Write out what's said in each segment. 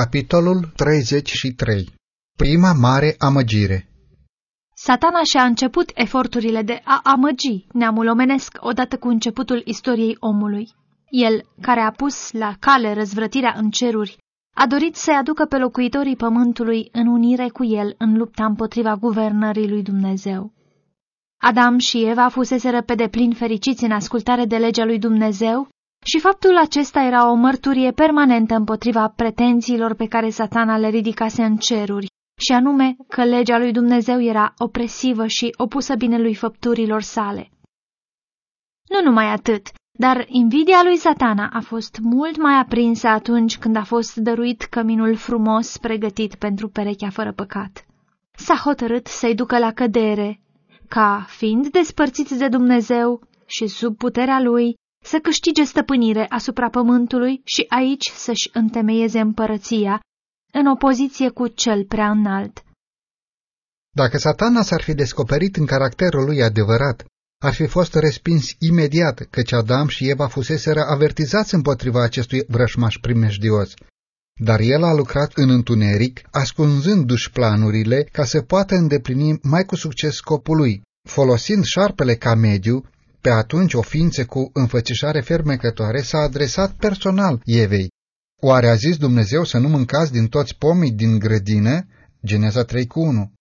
Capitolul 33 Prima mare amăgire Satana și-a început eforturile de a amăgi neamul omenesc odată cu începutul istoriei omului. El, care a pus la cale răzvrătirea în ceruri, a dorit să-i aducă pe locuitorii pământului în unire cu el în lupta împotriva guvernării lui Dumnezeu. Adam și Eva fuseseră pe deplin fericiți în ascultare de legea lui Dumnezeu și faptul acesta era o mărturie permanentă împotriva pretențiilor pe care satana le ridicase în ceruri, și anume că legea lui Dumnezeu era opresivă și opusă binelui făpturilor sale. Nu numai atât, dar invidia lui satana a fost mult mai aprinsă atunci când a fost dăruit căminul frumos pregătit pentru perechea fără păcat. S-a hotărât să-i ducă la cădere, ca, fiind despărțiți de Dumnezeu și sub puterea lui, să câștige stăpânire asupra pământului și aici să-și întemeieze împărăția, în opoziție cu cel prea înalt. Dacă satana s-ar fi descoperit în caracterul lui adevărat, ar fi fost respins imediat, căci Adam și Eva fuseseră avertizați împotriva acestui vrășmaș primejdios. Dar el a lucrat în întuneric, ascunzându-și planurile ca să poată îndeplini mai cu succes scopul lui, folosind șarpele ca mediu pe atunci o ființă cu înfățișare fermecătoare s-a adresat personal Evei. Oare a zis Dumnezeu să nu mâncați din toți pomii din grădină? Geneza 3 cu 1.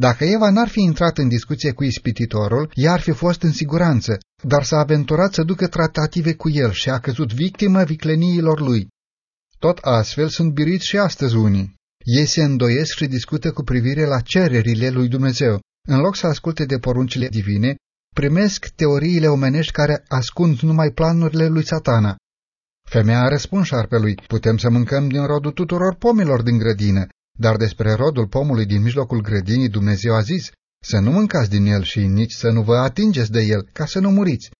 Dacă Eva n-ar fi intrat în discuție cu ispititorul, ea ar fi fost în siguranță, dar s-a aventurat să ducă tratative cu el și a căzut victimă vicleniilor lui. Tot astfel sunt biriți și astăzi unii. Ei se îndoiesc și discută cu privire la cererile lui Dumnezeu. În loc să asculte de poruncile divine, primesc teoriile omenești care ascund numai planurile lui satana. Femeia a răspuns șarpelui, putem să mâncăm din rodul tuturor pomilor din grădină, dar despre rodul pomului din mijlocul grădinii Dumnezeu a zis, să nu mâncați din el și nici să nu vă atingeți de el, ca să nu muriți.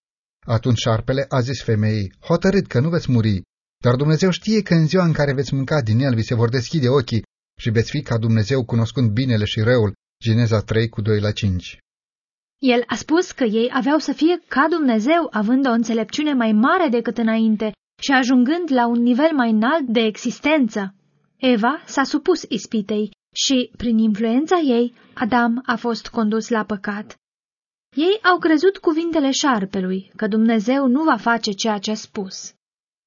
Atunci șarpele a zis femeii, hotărât că nu veți muri, dar Dumnezeu știe că în ziua în care veți mânca din el vi se vor deschide ochii și veți fi ca Dumnezeu cunoscând binele și răul. Geneza 3 cu 2 la 5 el a spus că ei aveau să fie ca Dumnezeu, având o înțelepciune mai mare decât înainte și ajungând la un nivel mai înalt de existență. Eva s-a supus ispitei și, prin influența ei, Adam a fost condus la păcat. Ei au crezut cuvintele șarpelui, că Dumnezeu nu va face ceea ce a spus.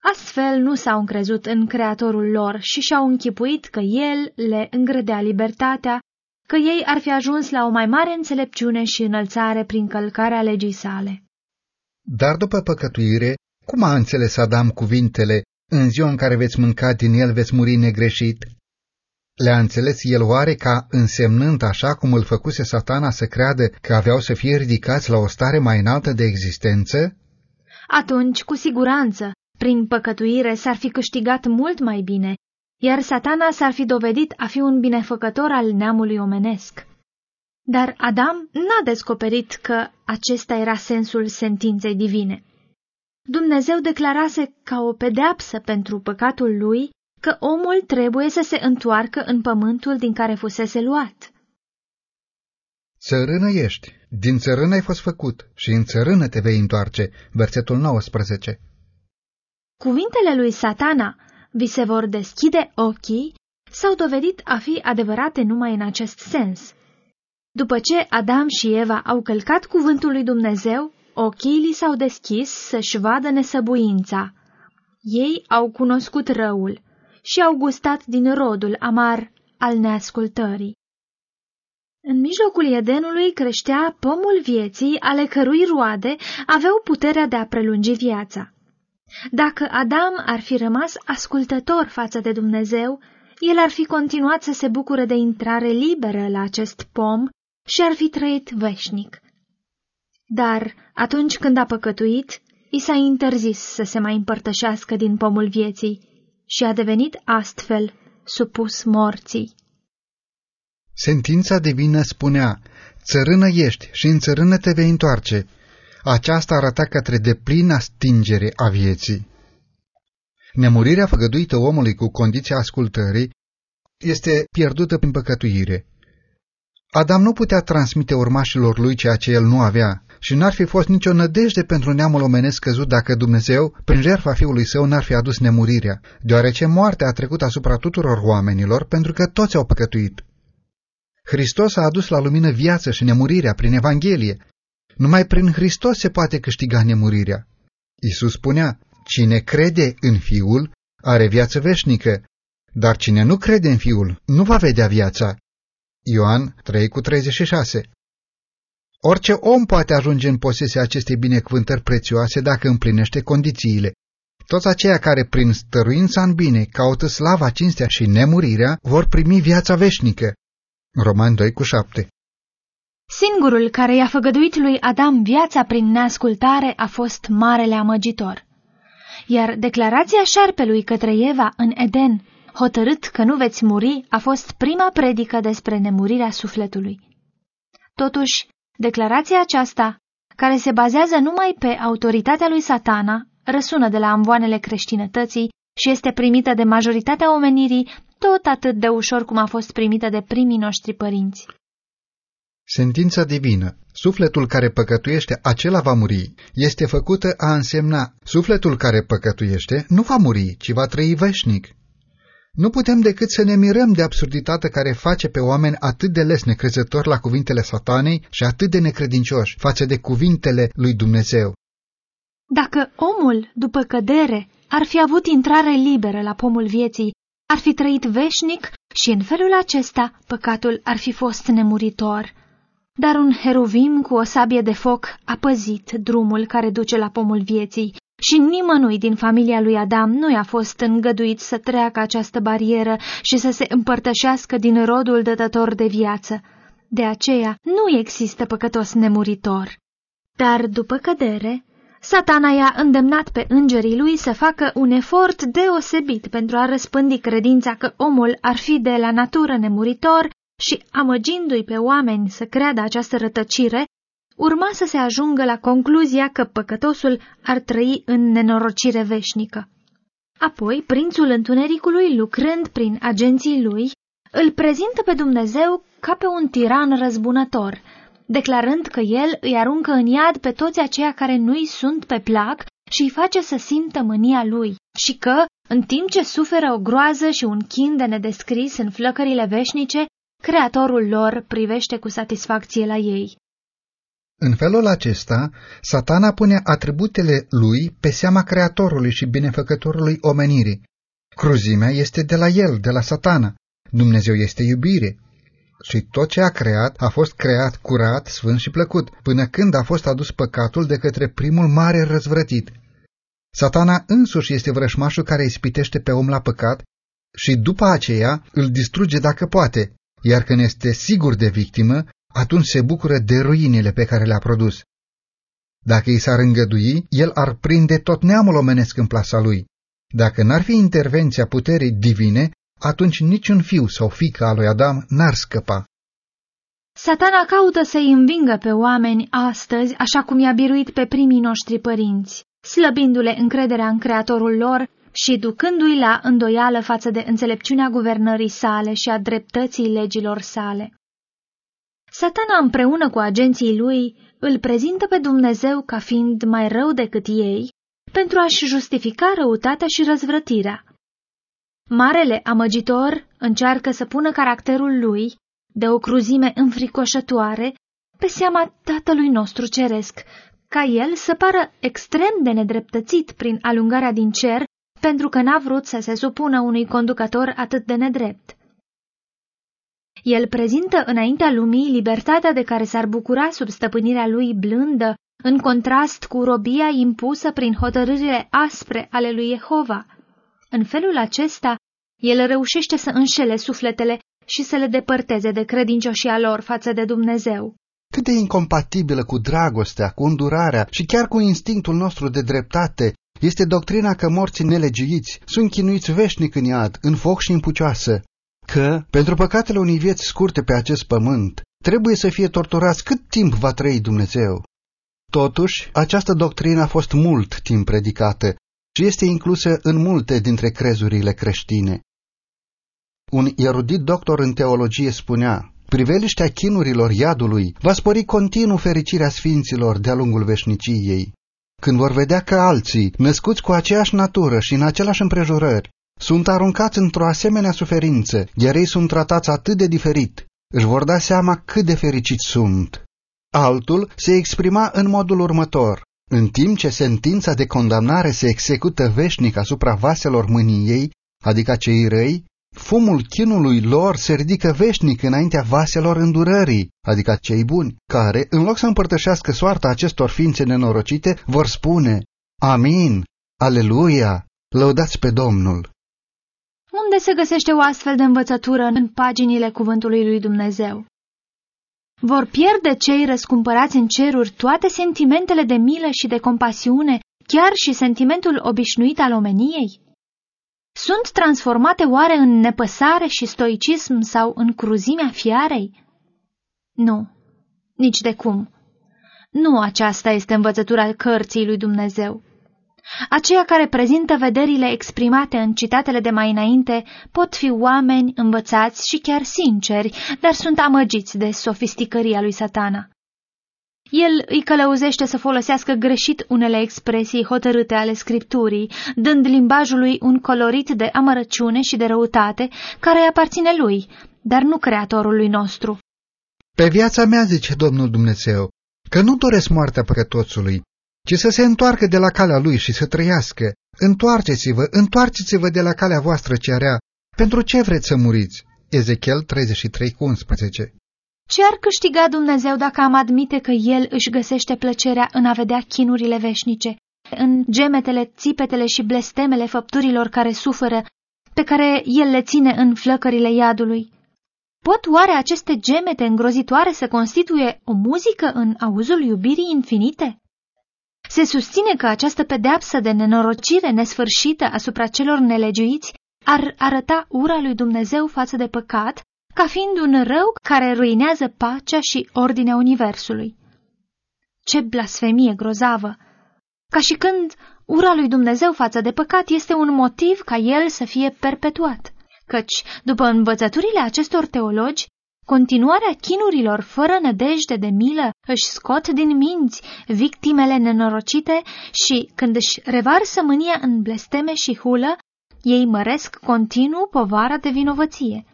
Astfel nu s-au încrezut în Creatorul lor și și-au închipuit că El le îngrădea libertatea că ei ar fi ajuns la o mai mare înțelepciune și înălțare prin călcarea legii sale. Dar după păcătuire, cum a înțeles Adam cuvintele, în ziua în care veți mânca din el veți muri negreșit? Le-a înțeles el oare ca însemnând așa cum îl făcuse satana să creadă că aveau să fie ridicați la o stare mai înaltă de existență? Atunci, cu siguranță, prin păcătuire s-ar fi câștigat mult mai bine iar satana s-ar fi dovedit a fi un binefăcător al neamului omenesc. Dar Adam n-a descoperit că acesta era sensul sentinței divine. Dumnezeu declarase ca o pedeapsă pentru păcatul lui că omul trebuie să se întoarcă în pământul din care fusese luat. Țărână ești, din țărână ai fost făcut și în țărână te vei întoarce, versetul 19. Cuvintele lui satana vi se vor deschide ochii, s-au dovedit a fi adevărate numai în acest sens. După ce Adam și Eva au călcat cuvântul lui Dumnezeu, ochii li s-au deschis să-și vadă nesăbuința. Ei au cunoscut răul și au gustat din rodul amar al neascultării. În mijlocul Edenului creștea pomul vieții, ale cărui roade aveau puterea de a prelungi viața. Dacă Adam ar fi rămas ascultător față de Dumnezeu, el ar fi continuat să se bucure de intrare liberă la acest pom și ar fi trăit veșnic. Dar atunci când a păcătuit, i s-a interzis să se mai împărtășească din pomul vieții și a devenit astfel supus morții. Sentința divină spunea, țărână ești și în țărână te vei întoarce, aceasta arăta către deplină stingere a vieții. Nemurirea făgăduită omului cu condiția ascultării este pierdută prin păcătuire. Adam nu putea transmite urmașilor lui ceea ce el nu avea și n-ar fi fost nicio nădejde pentru neamul omenesc căzut dacă Dumnezeu, prin jertfa fiului său, n-ar fi adus nemurirea, deoarece moartea a trecut asupra tuturor oamenilor pentru că toți au păcătuit. Hristos a adus la lumină viață și nemurirea prin Evanghelie. Numai prin Hristos se poate câștiga nemurirea. Isus spunea, cine crede în Fiul are viață veșnică, dar cine nu crede în Fiul nu va vedea viața. Ioan 3 cu 36 Orice om poate ajunge în posesia acestei binecuvântări prețioase dacă împlinește condițiile. Toți aceia care, prin stăruința în bine, caută slava, cinstea și nemurirea, vor primi viața veșnică. Roman 2 cu 7 Singurul care i-a făgăduit lui Adam viața prin neascultare a fost marele amăgitor. Iar declarația șarpelui către Eva în Eden, hotărât că nu veți muri, a fost prima predică despre nemurirea sufletului. Totuși, declarația aceasta, care se bazează numai pe autoritatea lui satana, răsună de la amvoanele creștinătății și este primită de majoritatea omenirii tot atât de ușor cum a fost primită de primii noștri părinți. Sentința divină, sufletul care păcătuiește, acela va muri, este făcută a însemna, sufletul care păcătuiește nu va muri, ci va trăi veșnic. Nu putem decât să ne mirăm de absurditatea care face pe oameni atât de les necrezători la cuvintele satanei și atât de necredincioși față de cuvintele lui Dumnezeu. Dacă omul, după cădere, ar fi avut intrare liberă la pomul vieții, ar fi trăit veșnic și în felul acesta păcatul ar fi fost nemuritor. Dar un heruvim cu o sabie de foc a păzit drumul care duce la pomul vieții și nimănui din familia lui Adam nu i-a fost îngăduit să treacă această barieră și să se împărtășească din rodul dătător de viață. De aceea nu există păcătos nemuritor. Dar după cădere, satana i-a îndemnat pe îngerii lui să facă un efort deosebit pentru a răspândi credința că omul ar fi de la natură nemuritor și, amăgindu-i pe oameni să creadă această rătăcire, urma să se ajungă la concluzia că păcătosul ar trăi în nenorocire veșnică. Apoi, prințul întunericului, lucrând prin agenții lui, îl prezintă pe Dumnezeu ca pe un tiran răzbunător, declarând că el îi aruncă în iad pe toți aceia care nu-i sunt pe plac și îi face să simtă mânia lui și că, în timp ce suferă o groază și un chin de nedescris în flăcările veșnice, Creatorul lor privește cu satisfacție la ei. În felul acesta, satana pune atributele lui pe seama Creatorului și binefăcătorului omenirii. Cruzimea este de la el, de la satana. Dumnezeu este iubire. Și tot ce a creat a fost creat curat, sfânt și plăcut, până când a fost adus păcatul de către primul mare răzvrătit. Satana însuși este vrășmașul care ispitește pe om la păcat și după aceea îl distruge dacă poate, iar când este sigur de victimă, atunci se bucură de ruinile pe care le-a produs. Dacă i s-ar îngădui, el ar prinde tot neamul omenesc în plasa lui. Dacă n-ar fi intervenția puterii divine, atunci niciun fiu sau fică al lui Adam n-ar scăpa. Satana caută să-i învingă pe oameni astăzi, așa cum i-a biruit pe primii noștri părinți, slăbindu-le încrederea în creatorul lor și ducându-i la îndoială față de înțelepciunea guvernării sale și a dreptății legilor sale. Satana împreună cu agenții lui îl prezintă pe Dumnezeu ca fiind mai rău decât ei pentru a-și justifica răutatea și răzvrătirea. Marele amăgitor încearcă să pună caracterul lui, de o cruzime înfricoșătoare, pe seama Tatălui nostru ceresc, ca el să pară extrem de nedreptățit prin alungarea din cer pentru că n-a vrut să se supună unui conducător atât de nedrept. El prezintă înaintea lumii libertatea de care s-ar bucura sub stăpânirea lui blândă, în contrast cu robia impusă prin hotărârile aspre ale lui Jehova. În felul acesta, el reușește să înșele sufletele și să le depărteze de credincioșia lor față de Dumnezeu. Cât de incompatibilă cu dragostea, cu îndurarea și chiar cu instinctul nostru de dreptate este doctrina că morții nelegiuiți sunt chinuiți veșnic în iad, în foc și în pucioasă, că, pentru păcatele unei vieți scurte pe acest pământ, trebuie să fie torturați cât timp va trăi Dumnezeu. Totuși, această doctrină a fost mult timp predicată și este inclusă în multe dintre crezurile creștine. Un erudit doctor în teologie spunea, priveliștea chinurilor iadului va spori continuu fericirea sfinților de-a lungul veșniciei. Când vor vedea că alții, născuți cu aceeași natură și în aceleași împrejurări, sunt aruncați într-o asemenea suferință, iar ei sunt tratați atât de diferit, își vor da seama cât de fericiți sunt. Altul se exprima în modul următor. În timp ce sentința de condamnare se execută veșnic asupra vaselor mâniei, adică cei răi, fumul chinului lor se ridică veșnic înaintea vaselor îndurării, adică cei buni, care, în loc să împărtășească soarta acestor ființe nenorocite, vor spune, Amin, Aleluia, lăudați pe Domnul. Unde se găsește o astfel de învățătură în paginile cuvântului lui Dumnezeu? Vor pierde cei răscumpărați în ceruri toate sentimentele de milă și de compasiune, chiar și sentimentul obișnuit al omeniei? Sunt transformate oare în nepăsare și stoicism sau în cruzimea fiarei? Nu, nici de cum. Nu aceasta este învățătura cărții lui Dumnezeu. Aceia care prezintă vederile exprimate în citatele de mai înainte pot fi oameni învățați și chiar sinceri, dar sunt amăgiți de sofisticăria lui satana. El îi călăuzește să folosească greșit unele expresii hotărâte ale scripturii, dând limbajului un colorit de amărăciune și de răutate care îi aparține lui, dar nu creatorului nostru. Pe viața mea, zice Domnul Dumnezeu, că nu doresc moartea păcătoțului, ci să se întoarcă de la calea lui și să trăiască. Întoarceți-vă, întoarceți-vă de la calea voastră cearea. Pentru ce vreți să muriți? Ezechiel 33 11 Ce ar câștiga Dumnezeu dacă am admite că El își găsește plăcerea în a vedea chinurile veșnice, în gemetele, țipetele și blestemele făpturilor care suferă, pe care El le ține în flăcările iadului? Pot oare aceste gemete îngrozitoare să constituie o muzică în auzul iubirii infinite? Se susține că această pedeapsă de nenorocire nesfârșită asupra celor nelegiuiți ar arăta ura lui Dumnezeu față de păcat ca fiind un rău care ruinează pacea și ordinea Universului. Ce blasfemie grozavă! Ca și când ura lui Dumnezeu față de păcat este un motiv ca el să fie perpetuat, căci, după învățăturile acestor teologi, Continuarea chinurilor fără nădejde de milă își scot din minți victimele nenorocite și, când își revarsă mânia în blesteme și hulă, ei măresc continuu povara de vinovăție.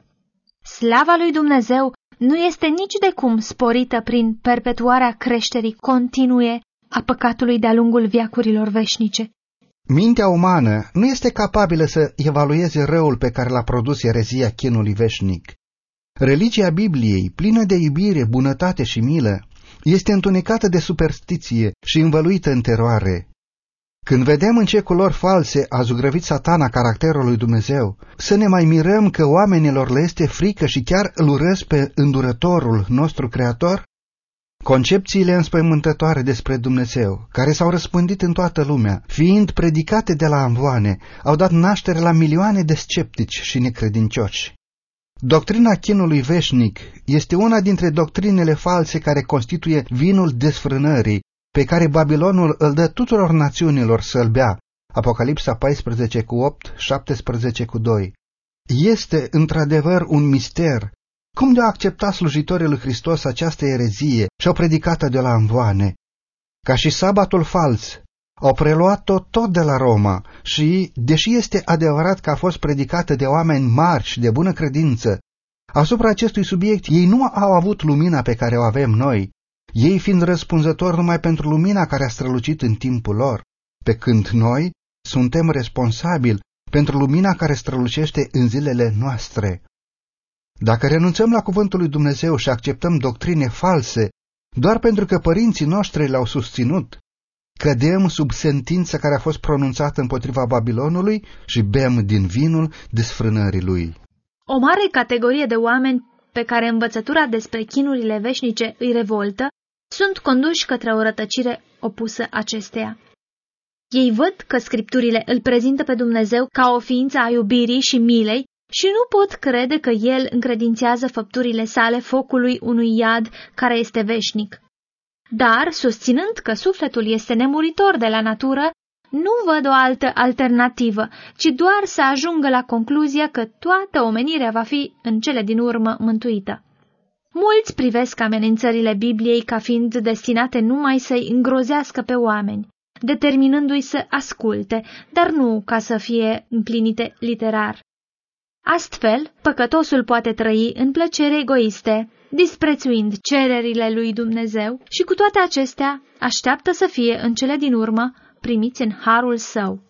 Slava lui Dumnezeu nu este nici de cum sporită prin perpetuarea creșterii continue a păcatului de-a lungul viacurilor veșnice. Mintea umană nu este capabilă să evalueze răul pe care l-a produs erezia chinului veșnic. Religia Bibliei, plină de iubire, bunătate și milă, este întunecată de superstiție și învăluită în teroare. Când vedem în ce culori false a zugrăvit satana caracterul lui Dumnezeu, să ne mai mirăm că oamenilor le este frică și chiar îl urăsc pe îndurătorul nostru creator? Concepțiile înspăimântătoare despre Dumnezeu, care s-au răspândit în toată lumea, fiind predicate de la amvoane, au dat naștere la milioane de sceptici și necredincioși. Doctrina chinului veșnic este una dintre doctrinele false care constituie vinul desfrânării, pe care Babilonul îl dă tuturor națiunilor să-l bea. Apocalipsa 14 cu 8, 17 cu 2. Este într-adevăr un mister. Cum de-au acceptat slujitorii lui Hristos această erezie și-au predicat de la învoane? Ca și sabatul fals, au preluat-o tot de la Roma și, deși este adevărat că a fost predicată de oameni mari și de bună credință, asupra acestui subiect ei nu au avut lumina pe care o avem noi, ei fiind răspunzători numai pentru lumina care a strălucit în timpul lor, pe când noi suntem responsabili pentru lumina care strălucește în zilele noastre. Dacă renunțăm la cuvântul lui Dumnezeu și acceptăm doctrine false, doar pentru că părinții noștri le-au susținut, cădem sub sentința care a fost pronunțată împotriva Babilonului și bem din vinul desfrânării lui. O mare categorie de oameni pe care învățătura despre chinurile veșnice îi revoltă sunt conduși către o rătăcire opusă acesteia. Ei văd că scripturile îl prezintă pe Dumnezeu ca o ființă a iubirii și milei și nu pot crede că el încredințează făpturile sale focului unui iad care este veșnic. Dar, susținând că sufletul este nemuritor de la natură, nu văd o altă alternativă, ci doar să ajungă la concluzia că toată omenirea va fi în cele din urmă mântuită. Mulți privesc amenințările Bibliei ca fiind destinate numai să-i îngrozească pe oameni, determinându-i să asculte, dar nu ca să fie împlinite literar. Astfel, păcătosul poate trăi în plăceri egoiste, disprețuind cererile lui Dumnezeu și cu toate acestea așteaptă să fie în cele din urmă primiți în harul său.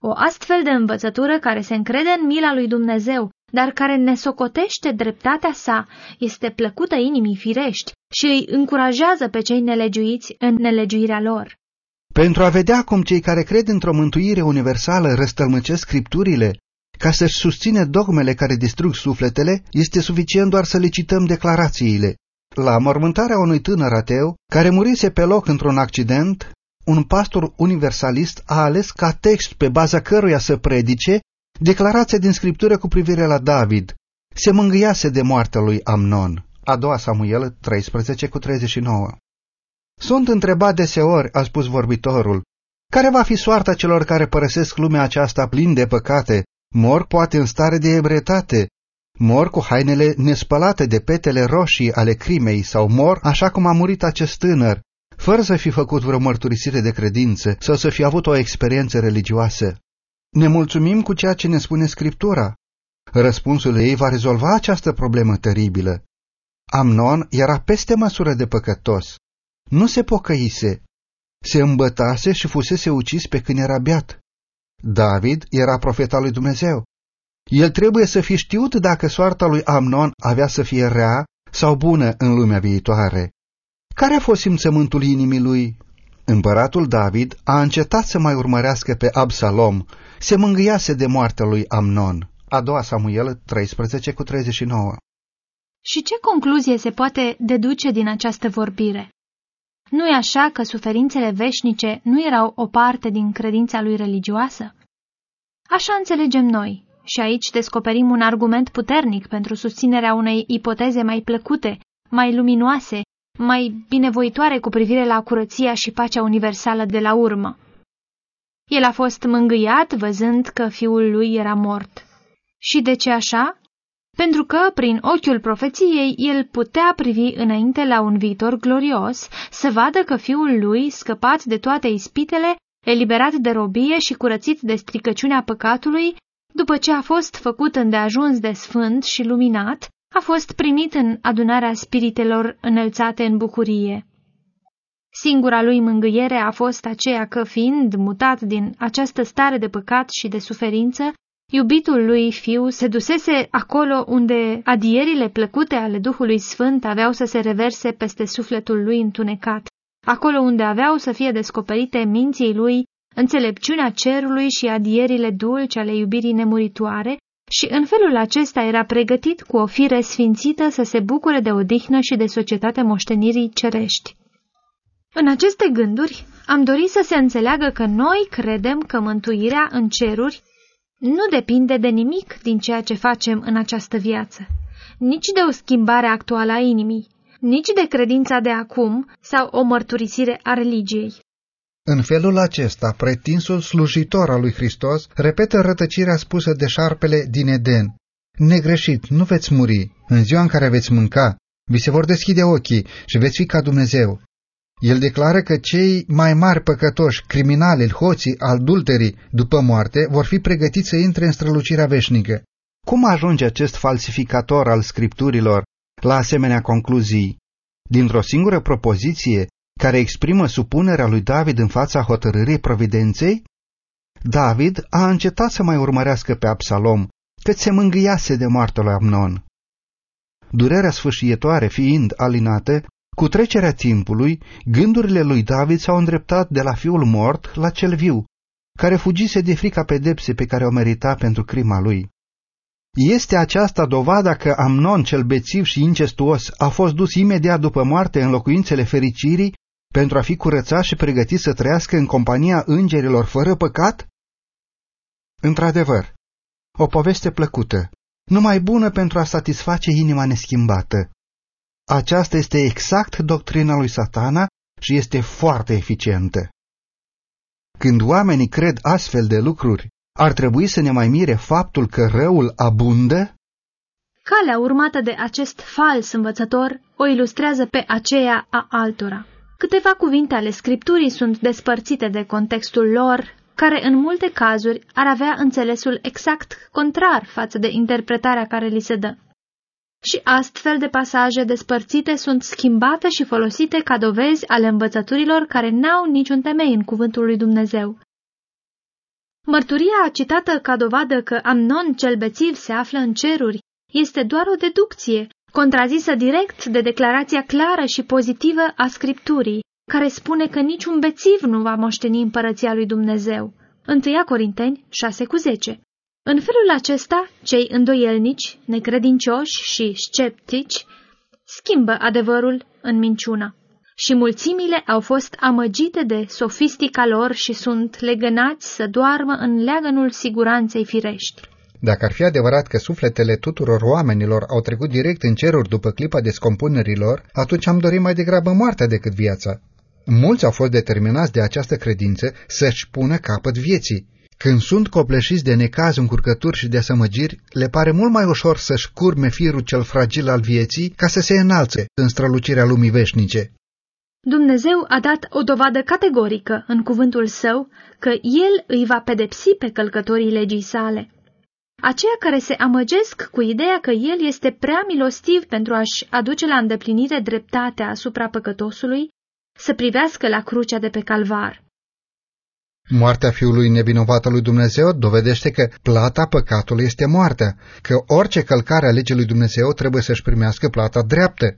O astfel de învățătură care se încrede în mila lui Dumnezeu, dar care ne socotește dreptatea sa, este plăcută inimii firești și îi încurajează pe cei nelegiuiți în nelegiuirea lor. Pentru a vedea cum cei care cred într-o mântuire universală răstălmăcesc scripturile, ca să-și susține dogmele care distrug sufletele, este suficient doar să le cităm declarațiile. La mormântarea unui tânăr ateu, care murise pe loc într-un accident, un pastor universalist a ales ca text pe baza căruia să predice declarația din scriptură cu privire la David. Se mângâiase de moartea lui Amnon. A doua Samuel 13 cu 39 Sunt întrebat deseori, a spus vorbitorul, care va fi soarta celor care părăsesc lumea aceasta plin de păcate, mor poate în stare de ebretate, mor cu hainele nespălate de petele roșii ale crimei sau mor așa cum a murit acest tânăr, fără să fi făcut vreo mărturisire de credință sau să fi avut o experiență religioasă. Ne mulțumim cu ceea ce ne spune Scriptura. Răspunsul ei va rezolva această problemă teribilă. Amnon era peste măsură de păcătos. Nu se pocăise. Se îmbătase și fusese ucis pe când era beat. David era profeta lui Dumnezeu. El trebuie să fi știut dacă soarta lui Amnon avea să fie rea sau bună în lumea viitoare. Care a fost simțământul inimii lui? Împăratul David a încetat să mai urmărească pe Absalom, se mângâiase de moartea lui Amnon. A doua Samuel 13 cu 39 Și ce concluzie se poate deduce din această vorbire? nu e așa că suferințele veșnice nu erau o parte din credința lui religioasă? Așa înțelegem noi, și aici descoperim un argument puternic pentru susținerea unei ipoteze mai plăcute, mai luminoase, mai binevoitoare cu privire la curăția și pacea universală de la urmă. El a fost mângâiat văzând că fiul lui era mort. Și de ce așa? Pentru că, prin ochiul profeției, el putea privi înainte la un viitor glorios, să vadă că fiul lui, scăpat de toate ispitele, eliberat de robie și curățit de stricăciunea păcatului, după ce a fost făcut îndeajuns de sfânt și luminat, a fost primit în adunarea spiritelor înălțate în bucurie. Singura lui mângâiere a fost aceea că, fiind mutat din această stare de păcat și de suferință, iubitul lui fiu se dusese acolo unde adierile plăcute ale Duhului Sfânt aveau să se reverse peste sufletul lui întunecat, acolo unde aveau să fie descoperite minții lui înțelepciunea cerului și adierile dulci ale iubirii nemuritoare, și în felul acesta era pregătit cu o fire sfințită să se bucure de odihnă și de societate moștenirii cerești. În aceste gânduri am dorit să se înțeleagă că noi credem că mântuirea în ceruri nu depinde de nimic din ceea ce facem în această viață, nici de o schimbare actuală a inimii, nici de credința de acum sau o mărturisire a religiei. În felul acesta, pretinsul slujitor al lui Hristos repetă rătăcirea spusă de șarpele din Eden. Negreșit, nu veți muri, în ziua în care veți mânca, vi se vor deschide ochii și veți fi ca Dumnezeu. El declară că cei mai mari păcătoși, criminali, hoții, adulterii, după moarte, vor fi pregătiți să intre în strălucirea veșnică. Cum ajunge acest falsificator al scripturilor la asemenea concluzii? Dintr-o singură propoziție care exprimă supunerea lui David în fața hotărârii providenței? David a încetat să mai urmărească pe Absalom, cât se mângâiase de moartea lui Amnon. Durerea sfâșietoare fiind alinată, cu trecerea timpului, gândurile lui David s-au îndreptat de la fiul mort la cel viu, care fugise de frica pedepse pe care o merita pentru crima lui. Este aceasta dovada că Amnon cel bețiv și incestuos a fost dus imediat după moarte în locuințele fericirii pentru a fi curățat și pregătit să trăiască în compania îngerilor fără păcat? Într-adevăr, o poveste plăcută, numai bună pentru a satisface inima neschimbată. Aceasta este exact doctrina lui satana și este foarte eficientă. Când oamenii cred astfel de lucruri, ar trebui să ne mai mire faptul că răul abundă? calea urmată de acest fals învățător o ilustrează pe aceea a altora. Câteva cuvinte ale scripturii sunt despărțite de contextul lor, care în multe cazuri ar avea înțelesul exact contrar față de interpretarea care li se dă. Și astfel de pasaje despărțite sunt schimbate și folosite ca dovezi ale învățăturilor care n-au niciun temei în cuvântul lui Dumnezeu. Mărturia citată ca dovadă că Amnon cel bețiv se află în ceruri este doar o deducție, contrazisă direct de declarația clară și pozitivă a Scripturii, care spune că niciun bețiv nu va moșteni împărăția lui Dumnezeu. 1 Corinteni 6 cu 10 În felul acesta, cei îndoielnici, necredincioși și sceptici schimbă adevărul în minciună. Și mulțimile au fost amăgite de sofistica lor și sunt legănați să doarmă în leagănul siguranței firești. Dacă ar fi adevărat că sufletele tuturor oamenilor au trecut direct în ceruri după clipa descompunerilor, atunci am dorit mai degrabă moartea decât viața. Mulți au fost determinați de această credință să-și pună capăt vieții. Când sunt copleșiți de necaz, încurcături și de asămăgiri, le pare mult mai ușor să-și curme firul cel fragil al vieții ca să se înalțe în strălucirea lumii veșnice. Dumnezeu a dat o dovadă categorică în cuvântul său că El îi va pedepsi pe călcătorii legii sale. Aceia care se amăgesc cu ideea că El este prea milostiv pentru a-și aduce la îndeplinire dreptatea asupra păcătosului, să privească la crucea de pe calvar. Moartea Fiului nevinovat al lui Dumnezeu dovedește că plata păcatului este moartea, că orice călcare a legii lui Dumnezeu trebuie să-și primească plata dreaptă.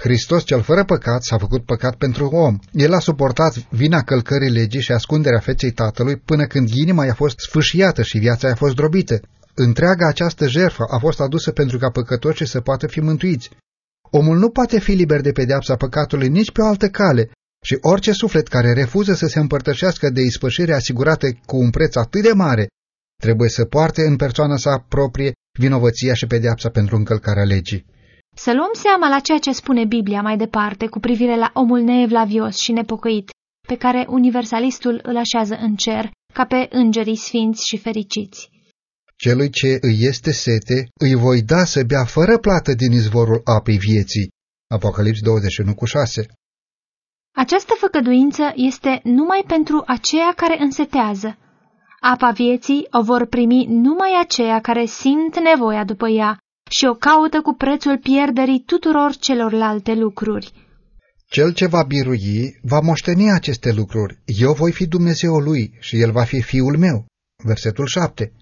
Hristos cel fără păcat s-a făcut păcat pentru om. El a suportat vina călcării legii și ascunderea feței tatălui până când inima i-a fost sfâșiată și viața i-a fost drobită. Întreaga această jertfă a fost adusă pentru ca păcătoșii să poată fi mântuiți. Omul nu poate fi liber de pedeapsa păcatului nici pe o altă cale și orice suflet care refuză să se împărtășească de ispășire asigurată cu un preț atât de mare, trebuie să poarte în persoana sa proprie vinovăția și pedeapsa pentru încălcarea legii. Să luăm seama la ceea ce spune Biblia mai departe cu privire la omul neevlavios și nepocăit, pe care universalistul îl așează în cer, ca pe îngerii sfinți și fericiți. Celui ce îi este sete, îi voi da să bea fără plată din izvorul apei vieții. Apocalips 21 cu 6 Această făcăduință este numai pentru aceia care însetează. Apa vieții o vor primi numai aceia care simt nevoia după ea și o caută cu prețul pierderii tuturor celorlalte lucruri. Cel ce va birui va moșteni aceste lucruri. Eu voi fi Dumnezeul lui și el va fi fiul meu. Versetul 7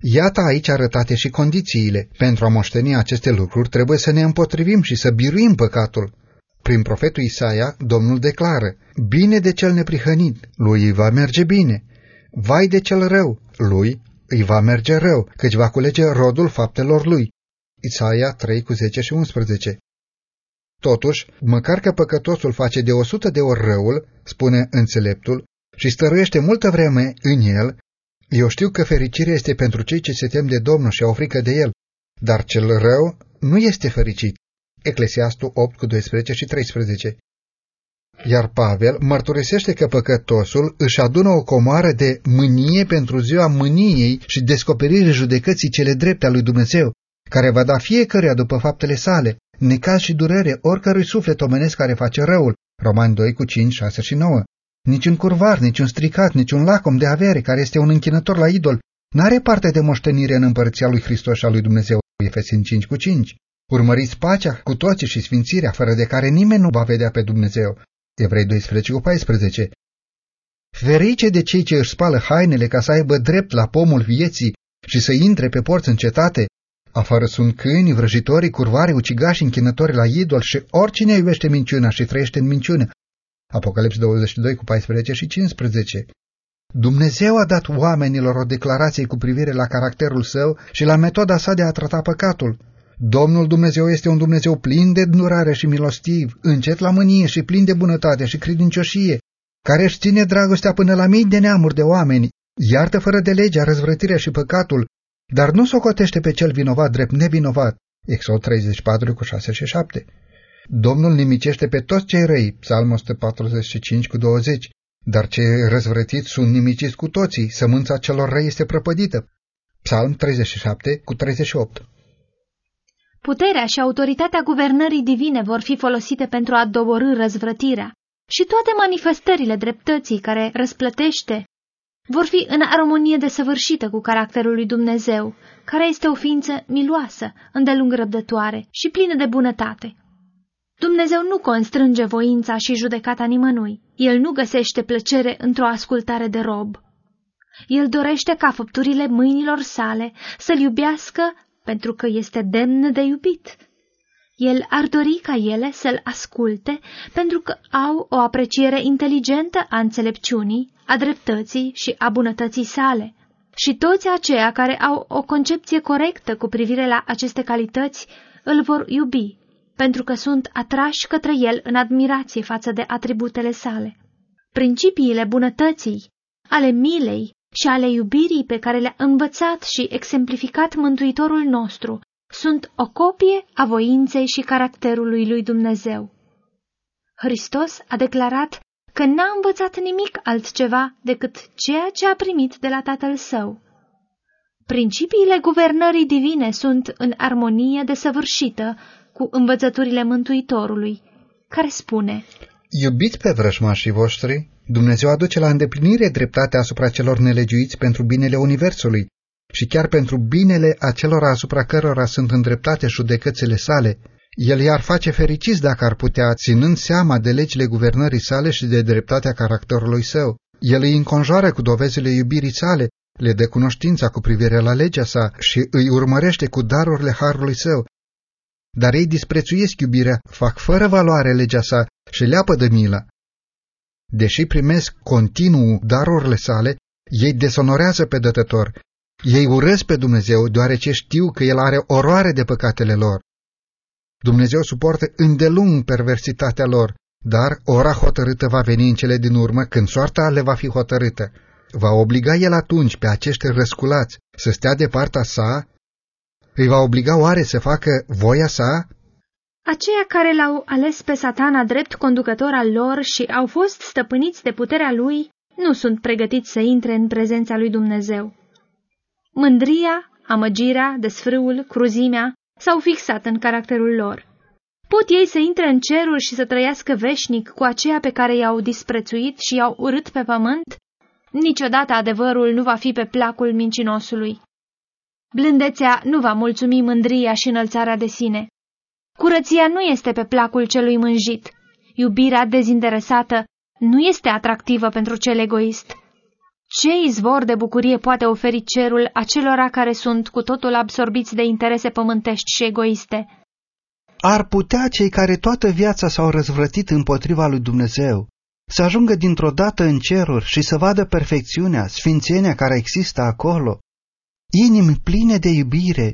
Iată aici arătate și condițiile. Pentru a moșteni aceste lucruri trebuie să ne împotrivim și să biruim păcatul. Prin profetul Isaia, Domnul declară, Bine de cel neprihănit, lui îi va merge bine. Vai de cel rău, lui îi va merge rău, căci va culege rodul faptelor lui. Isaia 3 cu 10 și 11 Totuși, măcar că păcătosul face de o sută de ori răul, spune înțeleptul, și stăruiește multă vreme în el, eu știu că fericirea este pentru cei ce se tem de Domnul și au frică de El, dar cel rău nu este fericit. Eclesiastul 8 cu 12 și 13 Iar Pavel mărturisește că păcătosul își adună o comoară de mânie pentru ziua mâniei și descoperirii judecății cele drepte a lui Dumnezeu, care va da fiecăruia după faptele sale, necaz și durere oricărui suflet omenesc care face răul. Romani 2 cu 5, 6 și 9 nici un curvar, nici un stricat, nici un lacom de avere care este un închinător la idol, n-are parte de moștenire în împărăția lui Hristos și a lui Dumnezeu. Efesin 5 cu 5. Urmăriți pacea cu toții și sfințirea, fără de care nimeni nu va vedea pe Dumnezeu. Evrei 12 cu 14. Ferice de cei ce își spală hainele ca să aibă drept la pomul vieții și să intre pe porți în cetate, afară sunt câini, vrăjitorii, curvari, ucigași, închinători la idol și oricine iubește minciuna și trăiește în minciună, Apocalips 22 cu 14 și 15. Dumnezeu a dat oamenilor o declarație cu privire la caracterul său și la metoda sa de a trata păcatul. Domnul Dumnezeu este un Dumnezeu plin de durare și milostiv, încet la mânie și plin de bunătate și credincioșie, care își ține dragostea până la mii de neamuri de oameni, iartă fără de legea, răzvrătirea și păcatul, dar nu socotește pe cel vinovat drept nevinovat. Exod 34 cu 6 și 7 Domnul nimicește pe toți cei răi, Psalm 145 cu 20, dar cei răzvrătiți sunt nimiciți cu toții, sămânța celor răi este prăpădită, Psalm 37 cu 38. Puterea și autoritatea guvernării divine vor fi folosite pentru a doborâ răzvrătirea și toate manifestările dreptății care răsplătește vor fi în armonie desăvârșită cu caracterul lui Dumnezeu, care este o ființă miloasă, îndelung răbdătoare și plină de bunătate. Dumnezeu nu constrânge voința și judecata nimănui. El nu găsește plăcere într-o ascultare de rob. El dorește ca făpturile mâinilor sale să-l iubească pentru că este demn de iubit. El ar dori ca ele să-l asculte pentru că au o apreciere inteligentă a înțelepciunii, a dreptății și a bunătății sale. Și toți aceia care au o concepție corectă cu privire la aceste calități îl vor iubi, pentru că sunt atrași către el în admirație față de atributele sale. Principiile bunătății, ale milei și ale iubirii pe care le-a învățat și exemplificat Mântuitorul nostru sunt o copie a voinței și caracterului lui Dumnezeu. Hristos a declarat că n-a învățat nimic altceva decât ceea ce a primit de la Tatăl Său. Principiile guvernării divine sunt în armonie desăvârșită cu învățăturile Mântuitorului, care spune Iubiți pe vrăjmașii voștri, Dumnezeu aduce la îndeplinire dreptatea asupra celor nelegiuiți pentru binele Universului și chiar pentru binele acelora asupra cărora sunt îndreptate judecățile sale, el i-ar face fericiți dacă ar putea, ținând seama de legile guvernării sale și de dreptatea caracterului său. El îi înconjoară cu dovezile iubirii sale, le dă cunoștința cu privire la legea sa și îi urmărește cu darurile harului său. Dar ei disprețuiesc iubirea, fac fără valoare legea sa și leapă de milă. Deși primesc continuu darurile sale, ei desonorează pe dătător. Ei urăsc pe Dumnezeu, deoarece știu că El are oroare de păcatele lor. Dumnezeu suportă îndelung perversitatea lor, dar ora hotărâtă va veni în cele din urmă când soarta le va fi hotărâtă. Va obliga El atunci pe acești răsculați să stea de partea sa? Îi va obliga oare să facă voia sa? Aceia care l-au ales pe satana drept conducător al lor și au fost stăpâniți de puterea lui, nu sunt pregătiți să intre în prezența lui Dumnezeu. Mândria, amăgirea, desfrâul, cruzimea s-au fixat în caracterul lor. Pot ei să intre în cerul și să trăiască veșnic cu aceea pe care i-au disprețuit și i-au urât pe pământ? Niciodată adevărul nu va fi pe placul mincinosului. Blândețea nu va mulțumi mândria și înălțarea de sine. Curăția nu este pe placul celui mânjit. Iubirea dezinteresată nu este atractivă pentru cel egoist. Ce izvor de bucurie poate oferi cerul acelora care sunt cu totul absorbiți de interese pământești și egoiste? Ar putea cei care toată viața s-au răzvrătit împotriva lui Dumnezeu să ajungă dintr-o dată în ceruri și să vadă perfecțiunea, sfințenia care există acolo, inimi pline de iubire,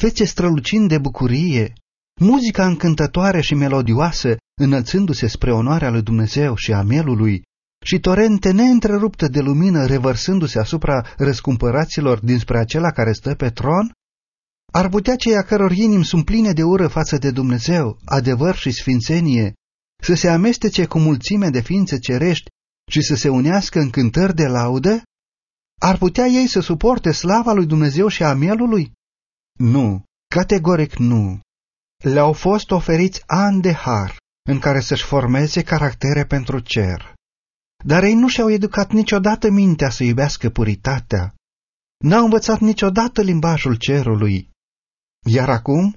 fețe strălucind de bucurie, muzica încântătoare și melodioasă înălțându-se spre onoarea lui Dumnezeu și a mielului, și torente neîntreruptă de lumină revărsându-se asupra răscumpăraților dinspre acela care stă pe tron? Ar putea cei a căror inimi sunt pline de ură față de Dumnezeu, adevăr și sfințenie, să se amestece cu mulțime de ființe cerești și să se unească în cântări de laudă? Ar putea ei să suporte slava lui Dumnezeu și a mielului? Nu, categoric nu. Le-au fost oferiți ani de har în care să-și formeze caractere pentru cer. Dar ei nu și-au educat niciodată mintea să iubească puritatea. N-au învățat niciodată limbajul cerului. Iar acum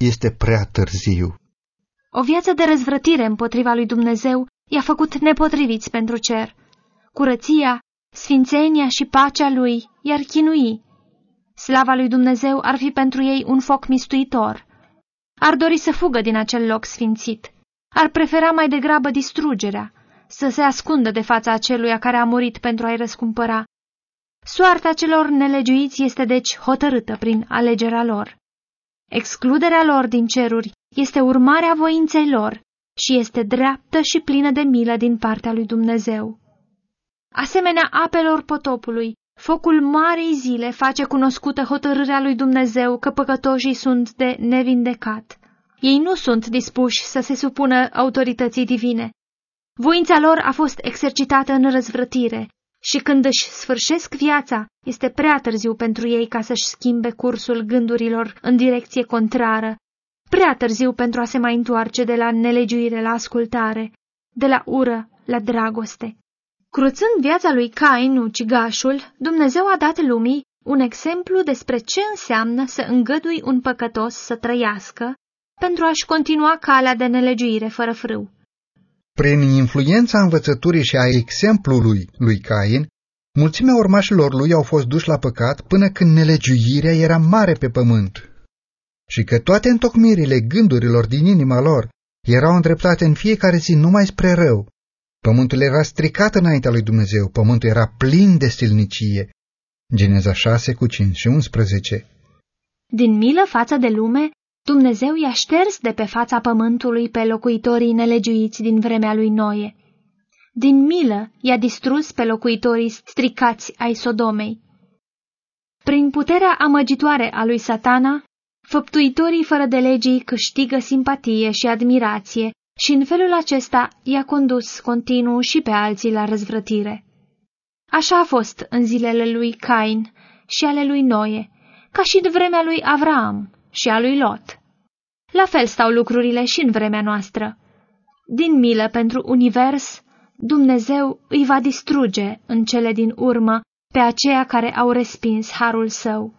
este prea târziu. O viață de răzvrătire împotriva lui Dumnezeu i-a făcut nepotriviți pentru cer. Curăția, sfințenia și pacea lui i-ar chinui. Slava lui Dumnezeu ar fi pentru ei un foc mistuitor. Ar dori să fugă din acel loc sfințit. Ar prefera mai degrabă distrugerea să se ascundă de fața aceluia care a murit pentru a-i răscumpăra. Soarta celor nelegiuiți este deci hotărâtă prin alegerea lor. Excluderea lor din ceruri este urmarea voinței lor și este dreaptă și plină de milă din partea lui Dumnezeu. Asemenea apelor potopului, focul marei zile face cunoscută hotărârea lui Dumnezeu că păcătoșii sunt de nevindecat. Ei nu sunt dispuși să se supună autorității divine, Voința lor a fost exercitată în răzvrătire și când își sfârșesc viața, este prea târziu pentru ei ca să-și schimbe cursul gândurilor în direcție contrară prea târziu pentru a se mai întoarce de la nelegiuire la ascultare, de la ură la dragoste. Cruțând viața lui Cain, ucigașul, Dumnezeu a dat lumii un exemplu despre ce înseamnă să îngădui un păcătos să trăiască pentru a-și continua calea de nelegiuire fără frâu. Prin influența învățăturii și a exemplului lui Cain, mulțimea urmașilor lui au fost duși la păcat până când nelegiuirea era mare pe pământ. Și că toate întocmirile gândurilor din inima lor erau îndreptate în fiecare zi numai spre rău. Pământul era stricat înaintea lui Dumnezeu, pământul era plin de stilnicie. Geneza 6 cu 5 și 11 Din milă față de lume, Dumnezeu i-a șters de pe fața pământului pe locuitorii nelegiuiți din vremea lui Noe. Din milă i-a distrus pe locuitorii stricați ai Sodomei. Prin puterea amăgitoare a lui satana, făptuitorii fără de legii câștigă simpatie și admirație și în felul acesta i-a condus continuu și pe alții la răzvrătire. Așa a fost în zilele lui Cain și ale lui Noe, ca și în vremea lui Avram și a lui Lot. La fel stau lucrurile și în vremea noastră. Din milă pentru univers, Dumnezeu îi va distruge în cele din urmă pe aceia care au respins harul său.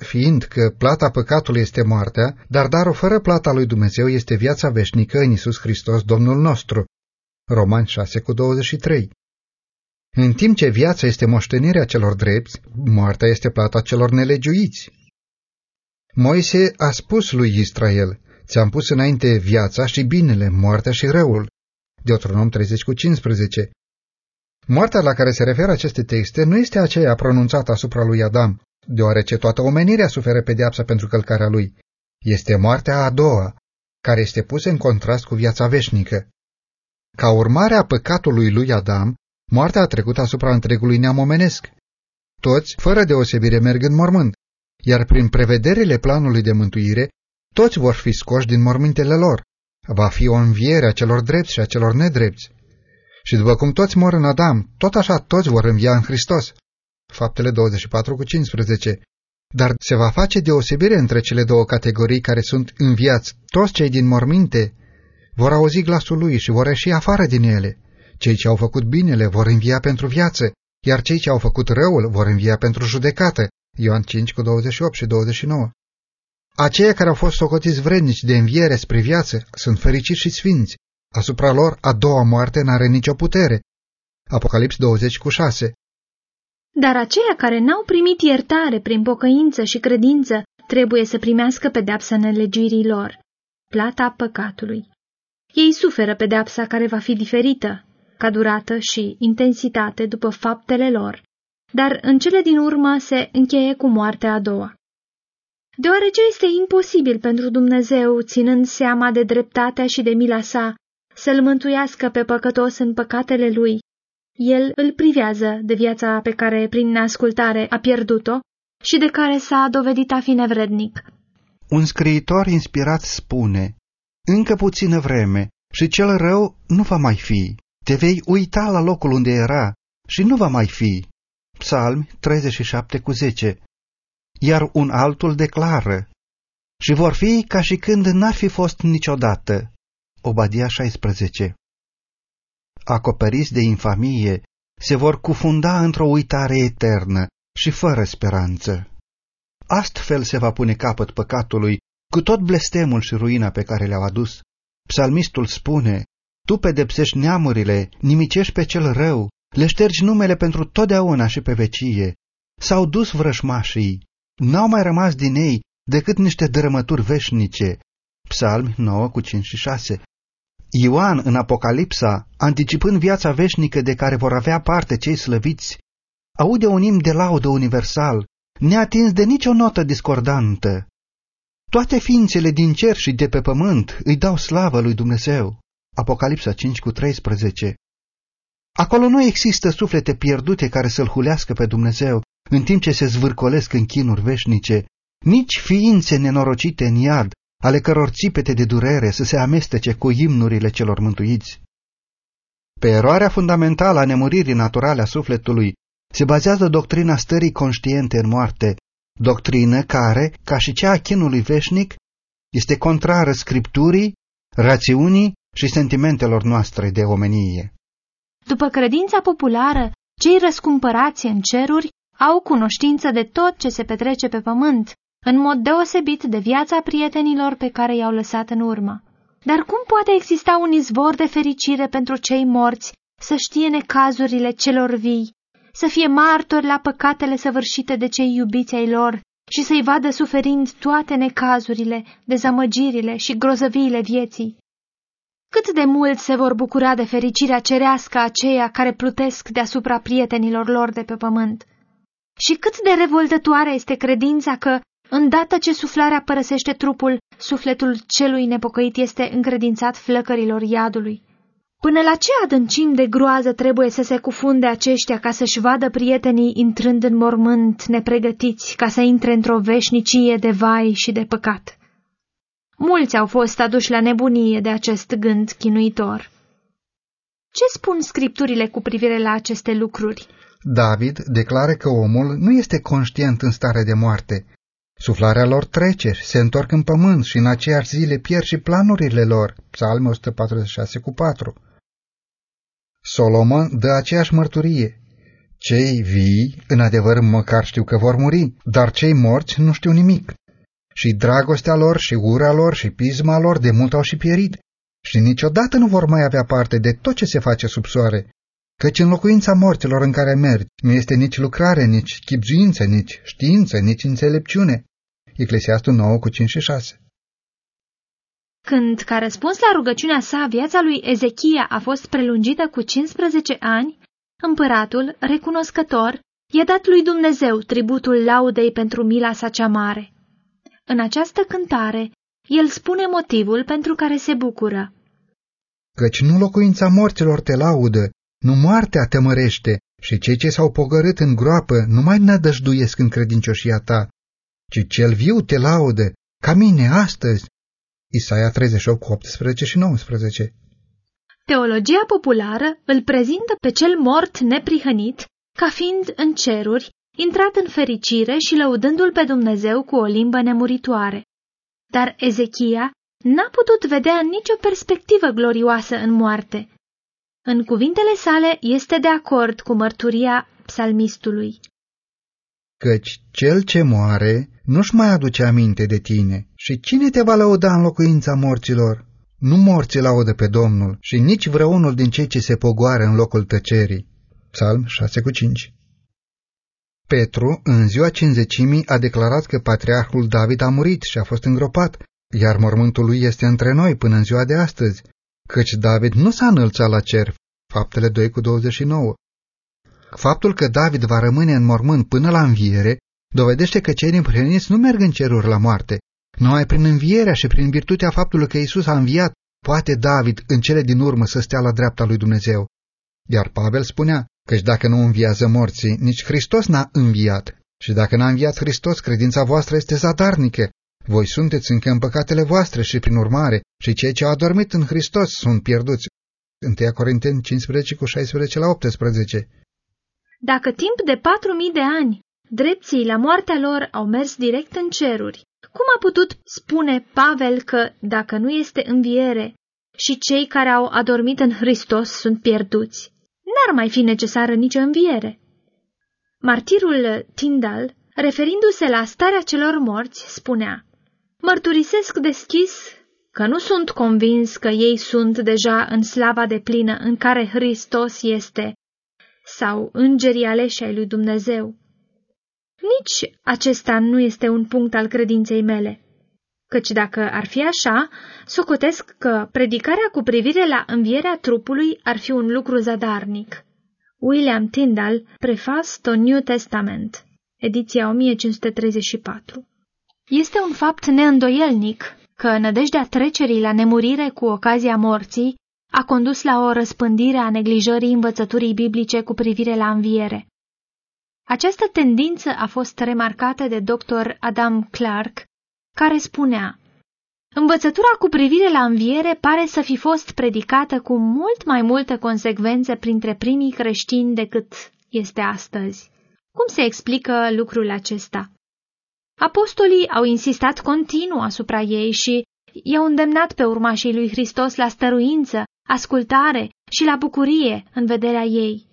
Fiind că plata păcatului este moartea, dar darul fără plata lui Dumnezeu este viața veșnică în Isus Hristos, Domnul nostru. Romani 6 cu 23 În timp ce viața este moștenirea celor drepți, moartea este plata celor nelegiuiți. Moise a spus lui Israel, ți-am pus înainte viața și binele, moartea și răul. Deuteronom 30 cu 15 Moartea la care se referă aceste texte nu este aceea pronunțată asupra lui Adam, deoarece toată omenirea suferă pedeapsa pentru călcarea lui. Este moartea a doua, care este pusă în contrast cu viața veșnică. Ca urmare a păcatului lui Adam, moartea a trecut asupra întregului neam omenesc. Toți, fără deosebire, merg în mormânt, iar prin prevederile planului de mântuire, toți vor fi scoși din mormintele lor. Va fi o înviere a celor drepți și a celor nedrepți. Și după cum toți mor în Adam, tot așa toți vor învia în Hristos. Faptele 24 cu 15. Dar se va face deosebire între cele două categorii care sunt înviați. Toți cei din morminte vor auzi glasul lui și vor ieși afară din ele. Cei ce au făcut binele vor învia pentru viață, iar cei ce au făcut răul vor învia pentru judecată. Ioan 5 cu 28 și 29. Aceia care au fost socotiți vrednici de înviere spre viață sunt fericiți și sfinți. Asupra lor a doua moarte n-are nicio putere. Apocalips 20 cu 6. Dar aceia care n-au primit iertare prin pocăință și credință trebuie să primească pedeapsa nelegirii lor, plata păcatului. Ei suferă pedeapsa care va fi diferită, ca durată și intensitate după faptele lor, dar în cele din urmă se încheie cu moartea a doua. Deoarece este imposibil pentru Dumnezeu, ținând seama de dreptatea și de mila sa, să-l mântuiască pe păcătos în păcatele lui, el îl privează de viața pe care, prin neascultare, a pierdut-o și de care s-a dovedit a fi nevrednic. Un scriitor inspirat spune, Încă puțină vreme și cel rău nu va mai fi. Te vei uita la locul unde era și nu va mai fi. Psalmi 37 cu 10 Iar un altul declară, și vor fi ca și când n-ar fi fost niciodată. Obadia 16 acoperiți de infamie, se vor cufunda într-o uitare eternă și fără speranță. Astfel se va pune capăt păcatului cu tot blestemul și ruina pe care le-au adus. Psalmistul spune, Tu pedepsești neamurile, nimicești pe cel rău, le ștergi numele pentru totdeauna și pe vecie. S-au dus vrășmașii, n-au mai rămas din ei decât niște dărâmături veșnice. Psalmi 9 cu 5 și 6 Ioan, în Apocalipsa, anticipând viața veșnică de care vor avea parte cei slăviți, aude un imn de laudă universal, neatins de nicio notă discordantă. Toate ființele din cer și de pe pământ îi dau slavă lui Dumnezeu. Apocalipsa 5 cu 13 Acolo nu există suflete pierdute care să-L hulească pe Dumnezeu, în timp ce se zvârcolesc în chinuri veșnice, nici ființe nenorocite în iad, ale căror țipete de durere să se amestece cu imnurile celor mântuiți. Pe eroarea fundamentală a nemuririi naturale a sufletului se bazează doctrina stării conștiente în moarte, doctrină care, ca și cea a chinului veșnic, Este contrară scripturii, rațiunii și sentimentelor noastre de omenie. După credința populară, cei răscumpărați în ceruri au cunoștință de tot ce se petrece pe pământ, în mod deosebit de viața prietenilor pe care i-au lăsat în urmă. Dar cum poate exista un izvor de fericire pentru cei morți să știe necazurile celor vii, să fie martori la păcatele săvârșite de cei iubiți ai lor și să-i vadă suferind toate necazurile, dezamăgirile și grozăviile vieții? Cât de mult se vor bucura de fericirea cerească aceia care plutesc deasupra prietenilor lor de pe pământ? Și cât de revoltătoare este credința că, îndată ce suflarea părăsește trupul, sufletul celui nepocăit este încredințat flăcărilor iadului. Până la ce adâncim de groază trebuie să se cufunde aceștia ca să-și vadă prietenii intrând în mormânt nepregătiți ca să intre într-o veșnicie de vai și de păcat? Mulți au fost aduși la nebunie de acest gând chinuitor. Ce spun scripturile cu privire la aceste lucruri? David declară că omul nu este conștient în stare de moarte. Suflarea lor trece, se întorc în pământ și în aceeași zile pierd și planurile lor. Psalm 146 cu 4 Solomon dă aceeași mărturie. Cei vii, în adevăr, măcar știu că vor muri, dar cei morți nu știu nimic. Și dragostea lor, și ura lor, și pisma lor de mult au și pierit, și niciodată nu vor mai avea parte de tot ce se face sub soare, căci în locuința morților în care mergi nu este nici lucrare, nici chipzuință, nici știință, nici înțelepciune. Eclesiastul 9 cu 5 și 6 Când, ca răspuns la rugăciunea sa, viața lui Ezechia a fost prelungită cu 15 ani, împăratul, recunoscător, i-a dat lui Dumnezeu tributul laudei pentru mila sa cea mare. În această cântare, el spune motivul pentru care se bucură. Căci nu locuința morților te laudă, nu moartea te mărește și cei ce s-au pogărât în groapă nu mai nădăjduiesc în credincioșia ta, ci cel viu te laudă, ca mine astăzi. Isaia 38, 18 și 19 Teologia populară îl prezintă pe cel mort neprihănit ca fiind în ceruri, intrat în fericire și lăudându-l pe Dumnezeu cu o limbă nemuritoare. Dar Ezechia n-a putut vedea nicio perspectivă glorioasă în moarte. În cuvintele sale este de acord cu mărturia psalmistului. Căci cel ce moare nu-și mai aduce aminte de tine și cine te va lăuda în locuința morților? Nu morții laudă pe Domnul și nici vreunul din cei ce se pogoară în locul tăcerii. Psalm 6 cu 5 Petru, în ziua cinzecimii, a declarat că patriarhul David a murit și a fost îngropat, iar mormântul lui este între noi până în ziua de astăzi, căci David nu s-a înălțat la cer, faptele 2 cu 29. Faptul că David va rămâne în mormânt până la înviere dovedește că cei neprihăniți nu merg în ceruri la moarte. Numai prin învierea și prin virtutea faptului că Isus a înviat, poate David în cele din urmă să stea la dreapta lui Dumnezeu. Iar Pavel spunea, căci dacă nu înviază morții, nici Hristos n-a înviat. Și dacă n-a înviat Hristos, credința voastră este zadarnică. Voi sunteți încă în păcatele voastre și prin urmare, și cei ce au adormit în Hristos sunt pierduți. 1 Corinteni 15 cu 16 la 18 Dacă timp de patru mii de ani drepții la moartea lor au mers direct în ceruri, cum a putut spune Pavel că, dacă nu este înviere, și cei care au adormit în Hristos sunt pierduți? N-ar mai fi necesară nicio înviere. Martirul Tyndall, referindu-se la starea celor morți, spunea Mărturisesc deschis că nu sunt convins că ei sunt deja în slava de plină în care Hristos este, sau îngerii aleși ai lui Dumnezeu. Nici acesta nu este un punct al credinței mele, căci dacă ar fi așa, socotesc că predicarea cu privire la învierea trupului ar fi un lucru zadarnic. William Tyndall, Preface to New Testament, ediția 1534 Este un fapt neîndoielnic că nădejdea trecerii la nemurire cu ocazia morții a condus la o răspândire a neglijării învățăturii biblice cu privire la înviere. Această tendință a fost remarcată de dr. Adam Clark, care spunea Învățătura cu privire la înviere pare să fi fost predicată cu mult mai multe consecvențe printre primii creștini decât este astăzi. Cum se explică lucrul acesta? Apostolii au insistat continuu asupra ei și i-au îndemnat pe urmașii lui Hristos la stăruință, ascultare și la bucurie în vederea ei.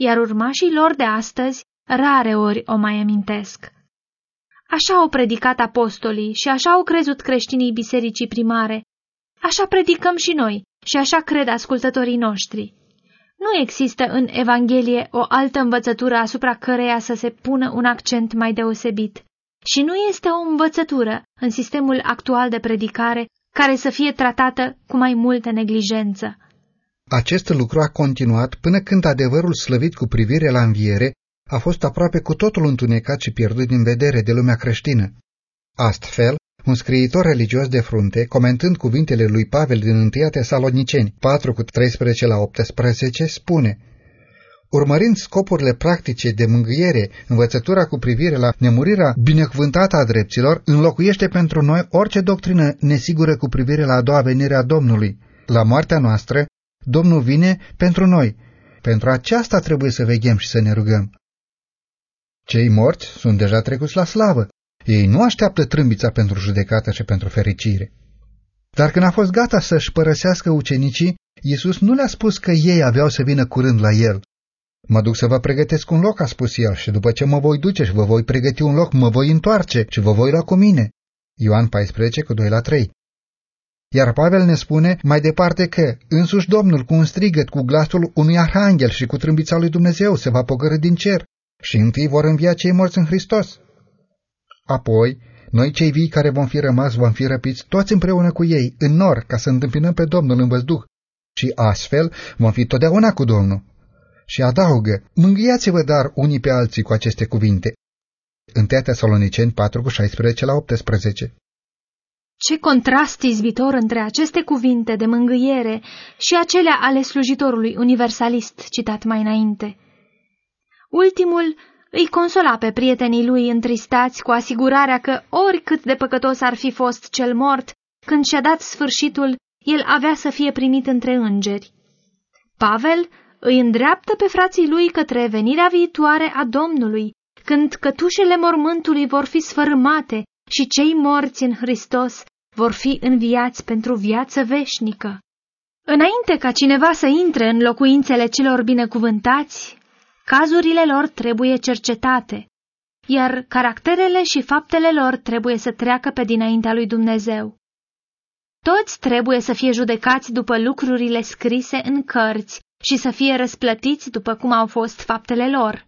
Iar urmașii lor de astăzi rare ori o mai amintesc. Așa au predicat apostolii și așa au crezut creștinii bisericii primare. Așa predicăm și noi și așa cred ascultătorii noștri. Nu există în Evanghelie o altă învățătură asupra căreia să se pună un accent mai deosebit. Și nu este o învățătură în sistemul actual de predicare care să fie tratată cu mai multă neglijență. Acest lucru a continuat până când adevărul slăvit cu privire la înviere a fost aproape cu totul întunecat și pierdut din vedere de lumea creștină. Astfel, un scriitor religios de frunte, comentând cuvintele lui Pavel din 1 Tesaloniceni 4 cu 13 la 18, spune Urmărind scopurile practice de mângâiere, învățătura cu privire la nemurirea binecuvântată a dreptilor înlocuiește pentru noi orice doctrină nesigură cu privire la a doua venire a Domnului. La moartea noastră, Domnul vine pentru noi. Pentru aceasta trebuie să veghem și să ne rugăm. Cei morți sunt deja trecuți la slavă. Ei nu așteaptă trâmbița pentru judecată și pentru fericire. Dar când a fost gata să-și părăsească ucenicii, Iisus nu le-a spus că ei aveau să vină curând la el. Mă duc să vă pregătesc un loc, a spus el, și după ce mă voi duce și vă voi pregăti un loc, mă voi întoarce și vă voi lua cu mine. Ioan 14, cu 2 la 3 Iar Pavel ne spune mai departe că însuși Domnul cu un strigăt, cu glasul unui arhanghel și cu trâmbița lui Dumnezeu se va pogărâ din cer și întâi vor învia cei morți în Hristos. Apoi, noi cei vii care vom fi rămas vom fi răpiți toți împreună cu ei, în nor, ca să întâmpinăm pe Domnul în văzduh, și astfel vom fi totdeauna cu Domnul. Și adaugă, mângâiați-vă dar unii pe alții cu aceste cuvinte. 1 Tesaloniceni 4 cu 16 la 18 Ce contrast izbitor între aceste cuvinte de mângâiere și acelea ale slujitorului universalist citat mai înainte. Ultimul îi consola pe prietenii lui întristați cu asigurarea că oricât de păcătos ar fi fost cel mort, când și-a dat sfârșitul, el avea să fie primit între îngeri. Pavel îi îndreaptă pe frații lui către venirea viitoare a Domnului, când cătușele mormântului vor fi sfărâmate și cei morți în Hristos vor fi înviați pentru viață veșnică. Înainte ca cineva să intre în locuințele celor binecuvântați, Cazurile lor trebuie cercetate, iar caracterele și faptele lor trebuie să treacă pe dinaintea lui Dumnezeu. Toți trebuie să fie judecați după lucrurile scrise în cărți și să fie răsplătiți după cum au fost faptele lor.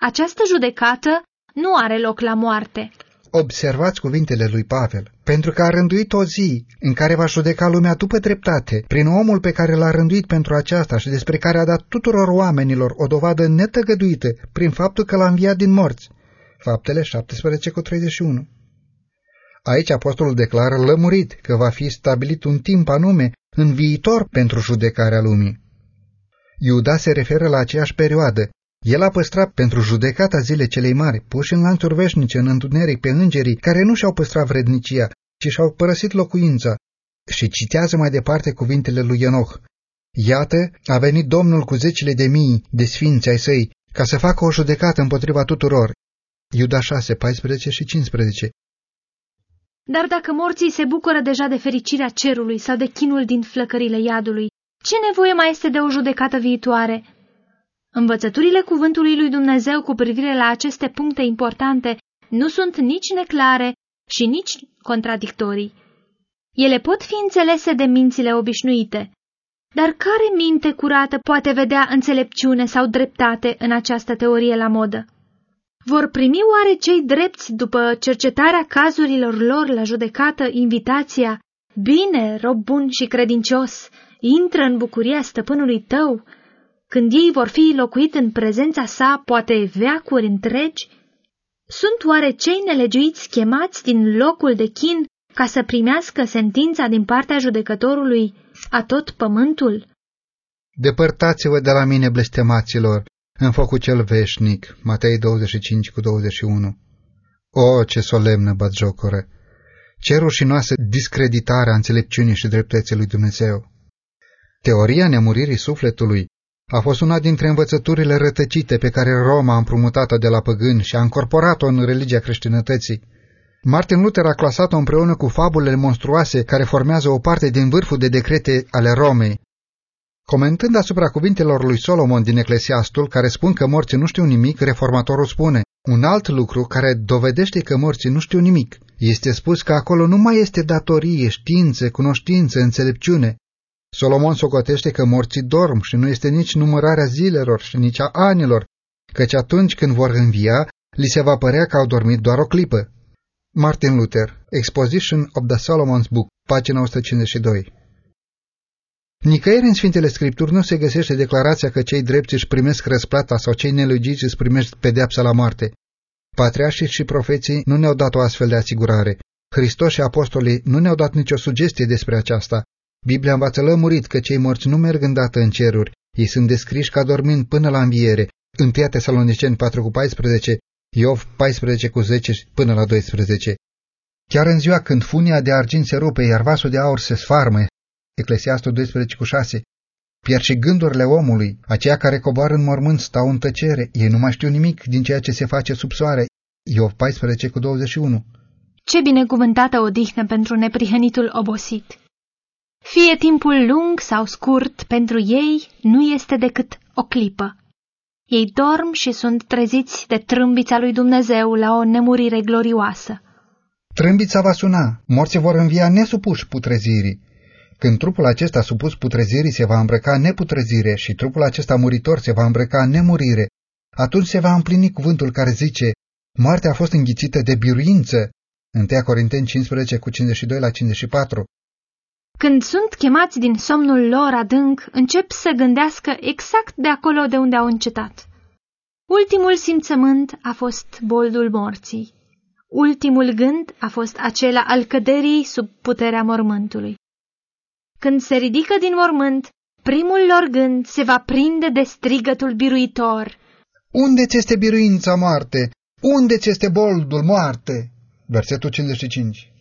Această judecată nu are loc la moarte, Observați cuvintele lui Pavel, pentru că a rânduit o zi în care va judeca lumea după dreptate, prin omul pe care l-a rânduit pentru aceasta și despre care a dat tuturor oamenilor o dovadă netăgăduită prin faptul că l-a înviat din morți. Faptele 17 cu 31 Aici apostolul declară lămurit că va fi stabilit un timp anume în viitor pentru judecarea lumii. Iuda se referă la aceeași perioadă, el a păstrat pentru judecata zile celei mari, puși în lanțuri veșnice în întuneric pe îngerii care nu și-au păstrat vrednicia, ci și-au părăsit locuința. Și citează mai departe cuvintele lui Enoch. Iată, a venit Domnul cu zecile de mii de sfinți ai săi, ca să facă o judecată împotriva tuturor. Iuda 6, 14 și 15 Dar dacă morții se bucură deja de fericirea cerului sau de chinul din flăcările iadului, ce nevoie mai este de o judecată viitoare? Învățăturile cuvântului lui Dumnezeu cu privire la aceste puncte importante nu sunt nici neclare și nici contradictorii. Ele pot fi înțelese de mințile obișnuite, dar care minte curată poate vedea înțelepciune sau dreptate în această teorie la modă? Vor primi oare cei drepți după cercetarea cazurilor lor la judecată invitația Bine, rob bun și credincios, intră în bucuria stăpânului tău, când ei vor fi locuit în prezența sa poate veacuri întregi? Sunt oare cei nelegiuiți chemați din locul de chin ca să primească sentința din partea judecătorului a tot pământul? Depărtați-vă de la mine, blestemaților, în focul cel veșnic, Matei 25 cu 21. O, ce solemnă batjocoră! Ce rușinoasă discreditare a înțelepciunii și dreptății lui Dumnezeu! Teoria nemuririi sufletului A fost una dintre învățăturile rătăcite pe care Roma a împrumutat-o de la păgâni și a încorporat-o în religia creștinătății. Martin Luther a clasat-o împreună cu fabulele monstruoase care formează o parte din vârful de decrete ale Romei. Comentând asupra cuvintelor lui Solomon din Eclesiastul, care spun că morții nu știu nimic, reformatorul spune, un alt lucru care dovedește că morții nu știu nimic. Este spus că acolo nu mai este datorie, știință, cunoștință, înțelepciune. Solomon socotește că morții dorm și nu este nici numărarea zilelor și nici a anilor, căci atunci când vor învia, li se va părea că au dormit doar o clipă. Martin Luther, Exposition of the Solomon's Book, pagina 152 Nicăieri în Sfintele Scripturi nu se găsește declarația că cei drepți își primesc răsplata sau cei nelogiți își primesc pedeapsa la moarte. Patriarșii și profeții nu ne-au dat o astfel de asigurare. Hristos și apostolii nu ne-au dat nicio sugestie despre aceasta. Biblia învață lămurit că cei morți nu merg îndată în ceruri, ei sunt descriși ca dormind până la înviere. 1 Tesaloniceni 4 cu 14, Iov 14 cu 10 până la 12. Chiar în ziua când funia de argint se rupe, iar vasul de aur se sfarmă, Eclesiastul 12 cu 6, pierd și gândurile omului, aceia care coboară în mormânt stau în tăcere, ei nu mai știu nimic din ceea ce se face sub soare. Iov 14 cu 21. Ce binecuvântată odihnă pentru neprihănitul obosit! Fie timpul lung sau scurt, pentru ei nu este decât o clipă. Ei dorm și sunt treziți de trâmbița lui Dumnezeu la o nemurire glorioasă. Trâmbița va suna, morții vor învia nesupuși putrezirii. Când trupul acesta supus putrezirii se va îmbrăca neputrezire și trupul acesta muritor se va îmbrăca nemurire, atunci se va împlini cuvântul care zice, moartea a fost înghițită de biruință. 1 Corinteni 15 cu 52 la 54 Când sunt chemați din somnul lor adânc, încep să gândească exact de acolo de unde au încetat. Ultimul simțământ a fost boldul morții. Ultimul gând a fost acela al căderii sub puterea mormântului. Când se ridică din mormânt, primul lor gând se va prinde de strigătul biruitor. Unde ți este biruința moarte? Unde ți este boldul moarte? Versetul 55